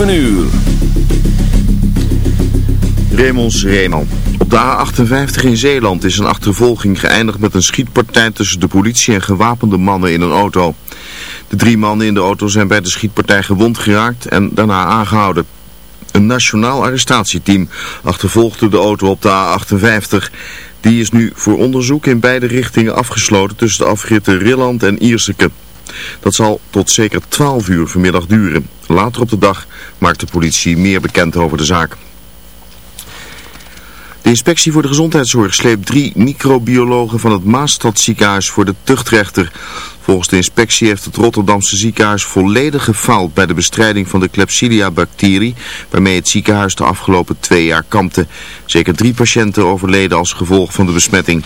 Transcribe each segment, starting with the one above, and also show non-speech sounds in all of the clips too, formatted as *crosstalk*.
7 uur. Reeman. Op de A58 in Zeeland is een achtervolging geëindigd met een schietpartij tussen de politie en gewapende mannen in een auto. De drie mannen in de auto zijn bij de schietpartij gewond geraakt en daarna aangehouden. Een nationaal arrestatieteam achtervolgde de auto op de A58. Die is nu voor onderzoek in beide richtingen afgesloten tussen de afritten Rilland en Ierseke. Dat zal tot zeker 12 uur vanmiddag duren. Later op de dag maakt de politie meer bekend over de zaak. De inspectie voor de gezondheidszorg sleept drie microbiologen van het Maastadziekenhuis voor de tuchtrechter. Volgens de inspectie heeft het Rotterdamse ziekenhuis volledig gefaald bij de bestrijding van de Klebsiella-bacterie, waarmee het ziekenhuis de afgelopen twee jaar kampte. Zeker drie patiënten overleden als gevolg van de besmetting.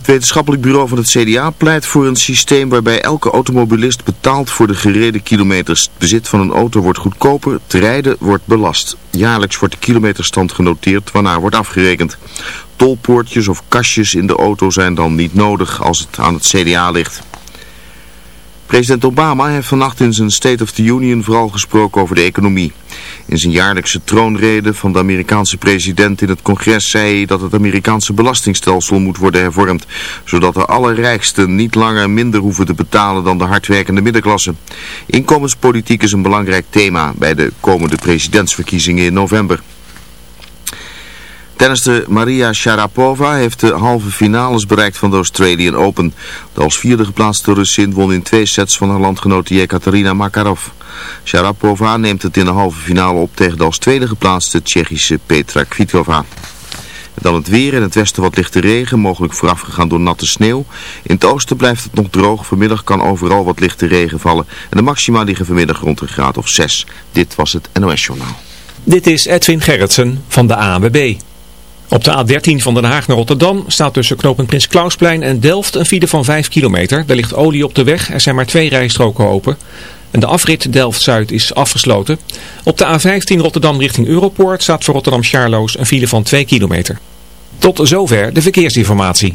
Het wetenschappelijk bureau van het CDA pleit voor een systeem waarbij elke automobilist betaalt voor de gereden kilometers. Het bezit van een auto wordt goedkoper, het rijden wordt belast. Jaarlijks wordt de kilometerstand genoteerd waarna wordt afgerekend. Tolpoortjes of kastjes in de auto zijn dan niet nodig als het aan het CDA ligt. President Obama heeft vannacht in zijn State of the Union vooral gesproken over de economie. In zijn jaarlijkse troonrede van de Amerikaanse president in het congres zei hij dat het Amerikaanse belastingstelsel moet worden hervormd, zodat de allerrijksten niet langer minder hoeven te betalen dan de hardwerkende middenklasse. Inkomenspolitiek is een belangrijk thema bij de komende presidentsverkiezingen in november. Tennister Maria Sharapova heeft de halve finales bereikt van de Australian Open. De als vierde geplaatste Russin won in twee sets van haar landgenote Jekaterina Makarov. Sharapova neemt het in de halve finale op tegen de als tweede geplaatste Tsjechische Petra Kvitova. Dan het weer, in het westen wat lichte regen, mogelijk voorafgegaan door natte sneeuw. In het oosten blijft het nog droog, vanmiddag kan overal wat lichte regen vallen. En de maxima liggen vanmiddag rond een graad of 6. Dit was het NOS Journaal. Dit is Edwin Gerritsen van de ANWB. Op de A13 van Den Haag naar Rotterdam staat tussen knooppunt Prins Klausplein en Delft een file van 5 kilometer. Er ligt olie op de weg, er zijn maar twee rijstroken open. En de afrit Delft-Zuid is afgesloten. Op de A15 Rotterdam richting Europoort staat voor Rotterdam-Charloes een file van 2 kilometer. Tot zover de verkeersinformatie.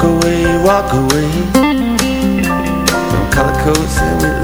Walk away, walk away. From color coats and Whitley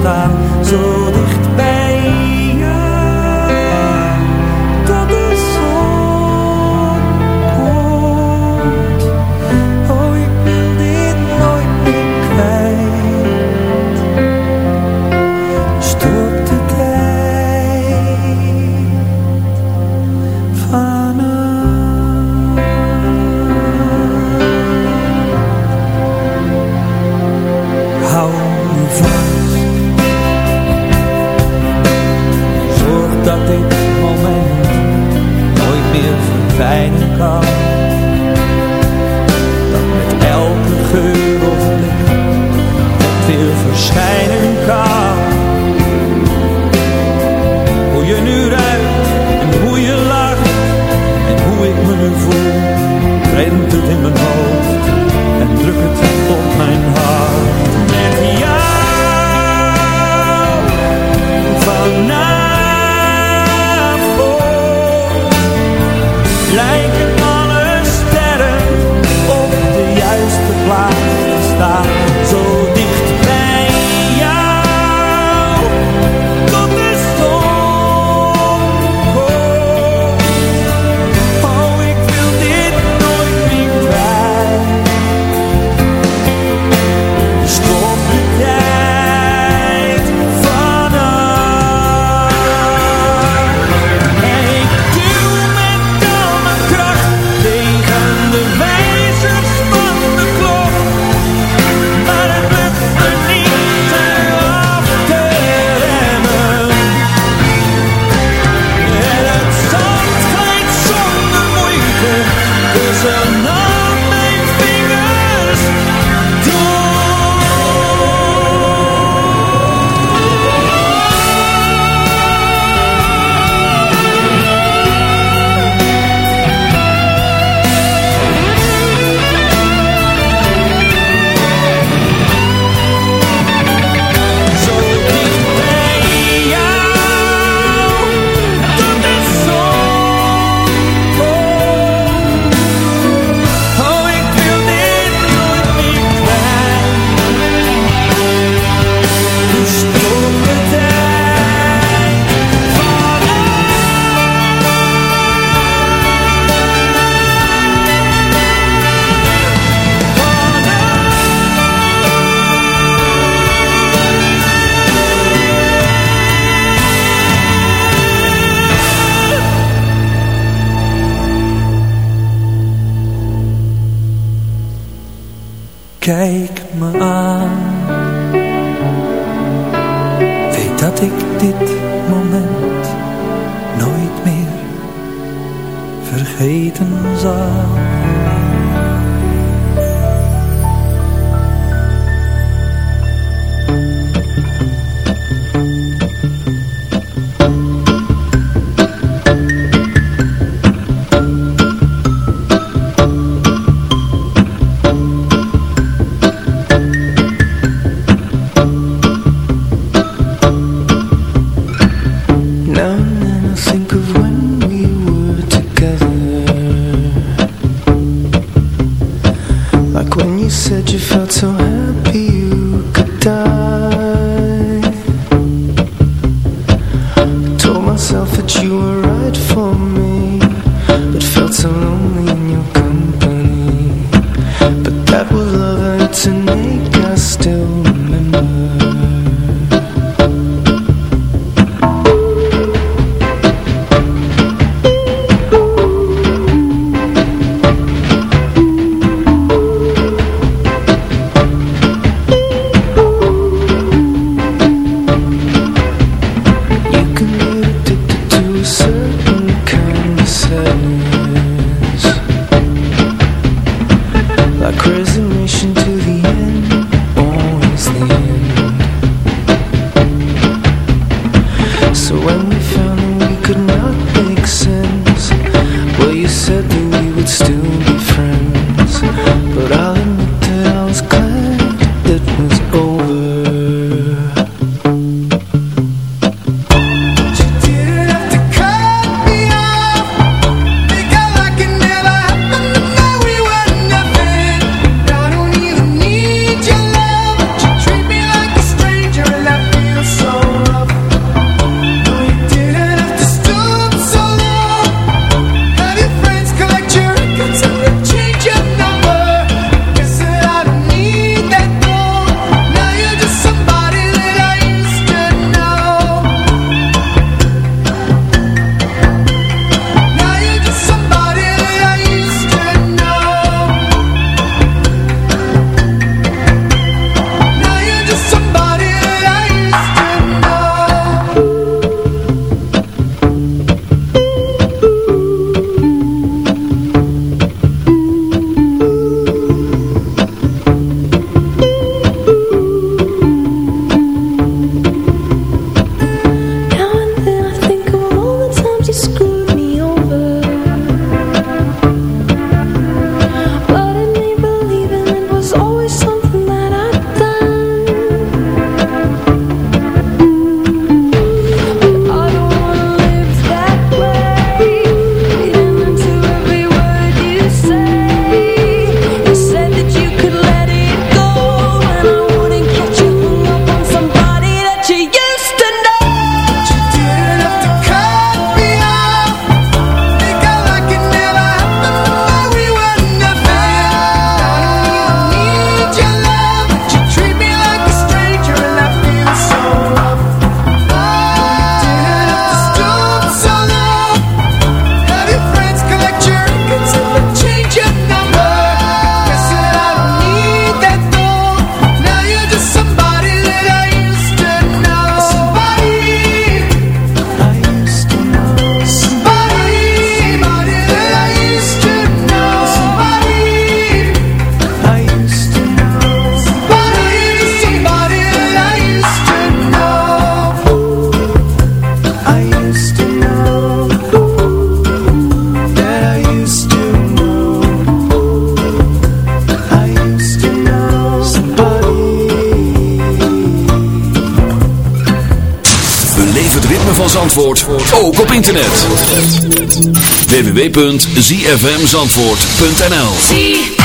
staan, tussen www.zfmzandvoort.nl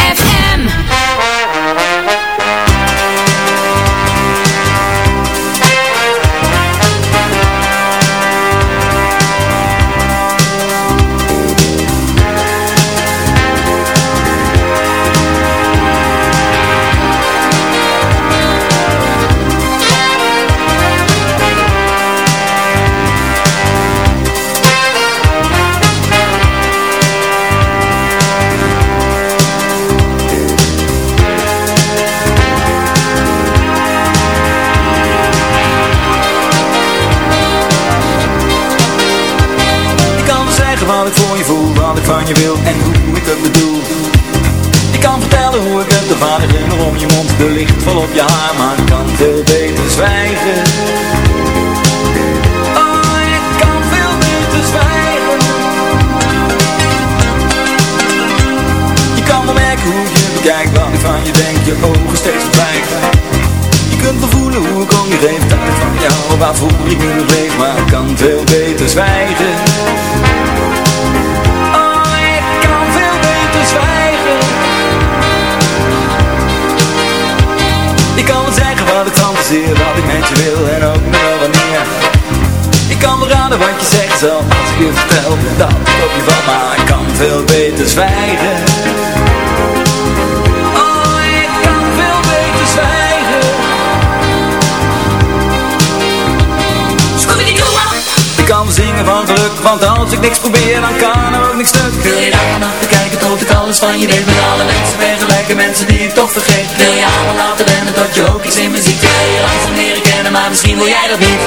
van je deed met alle mensen ben gelijke mensen die ik toch vergeet. Wil je allemaal laten wennen tot je ook iets in muziek Wil? Je langzaam leren kennen, maar misschien wil jij dat niet.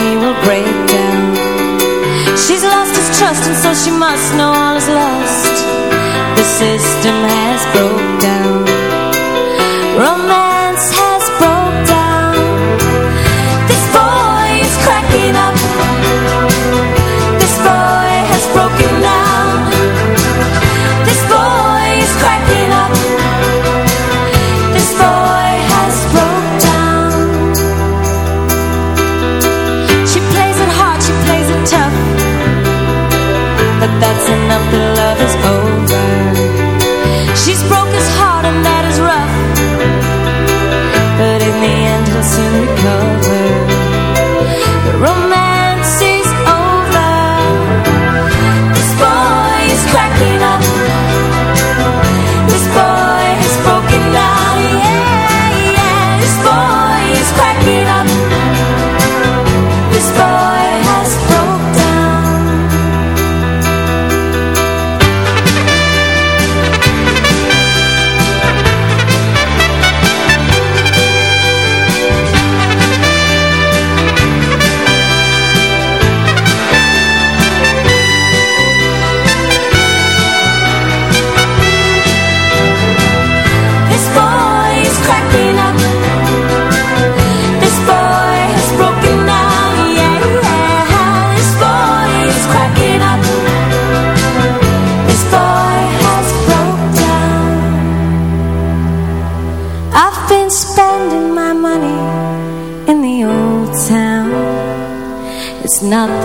He will break down. She's lost his trust and so she must know all is lost. The system has broke down.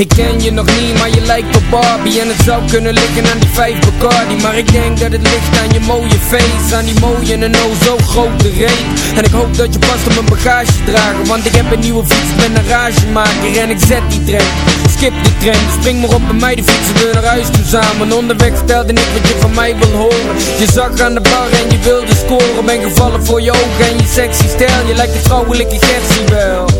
ik ken je nog niet, maar je lijkt op Barbie. En het zou kunnen liggen aan die vijf Bacardi. Maar ik denk dat het ligt aan je mooie face Aan die mooie en oh zo grote reet. En ik hoop dat je past op mijn bagage dragen Want ik heb een nieuwe fiets, ben een ragemaker. En ik zet die trein, skip die trein spring maar op bij mij, de fietsen we naar huis toe samen. Onderweg stelde ik wat je van mij wil horen. Je zag aan de bar en je wilde scoren. Ben gevallen voor je ogen en je sexy stijl. Je lijkt de vrouwelijke Gertie wel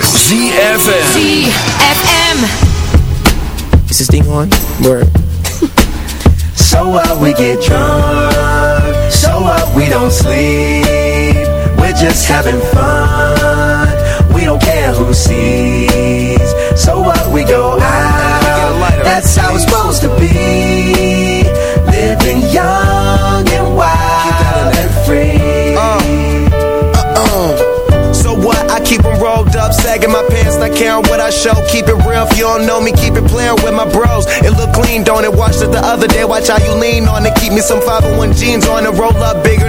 ZFM. ZFM. Is this thing on? Word. *laughs* So what we get drunk, so what we don't sleep. We're just having fun, we don't care who sees. So what we go out, that's how it's supposed to be. If you don't know me, keep it playing with my bros. It look clean, don't it? Watched it the other day, watch how you lean on it. Keep me some 501 jeans on it, roll up bigger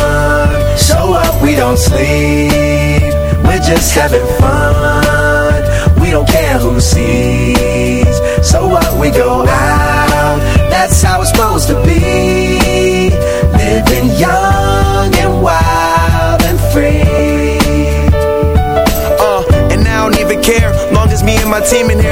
so what we don't sleep. We're just having fun, we don't care who sees. So what we go out, that's how it's supposed to be. Living young and wild and free. Uh, and I don't even care. Long as me and my team in here,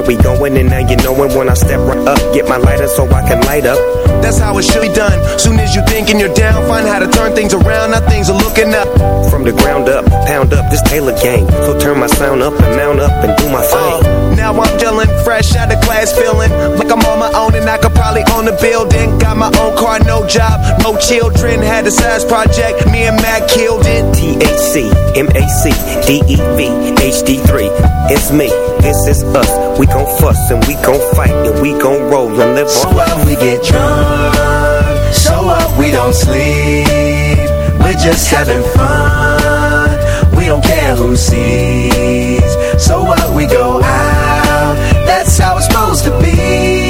Everywhere we going, and now you knowin' when I step right up. Get my lighter so I can light up. That's how it should be done. Soon as you thinking you're down, find how to turn things around. Now things are looking up. From the ground up, pound up this Taylor gang. So turn my sound up and mount up and do my thing. Uh, now I'm chillin', fresh out of class, feeling like I'm on my own and I could probably own a building. Got my own car, no job, no children. Had a size project, me and Mac killed it. THC, MAC, DEV, HD3. It's me, this is us. We gon' fuss and we gon' fight and we gon' roll and live So on. what we get drunk, so what we don't sleep. We're just having fun, we don't care who sees. So what we go out, that's how it's supposed to be.